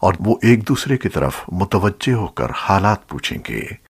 اور وہ ایک دوسرے کی طرف متوجہ ہو کر حالات پوچھیں گے۔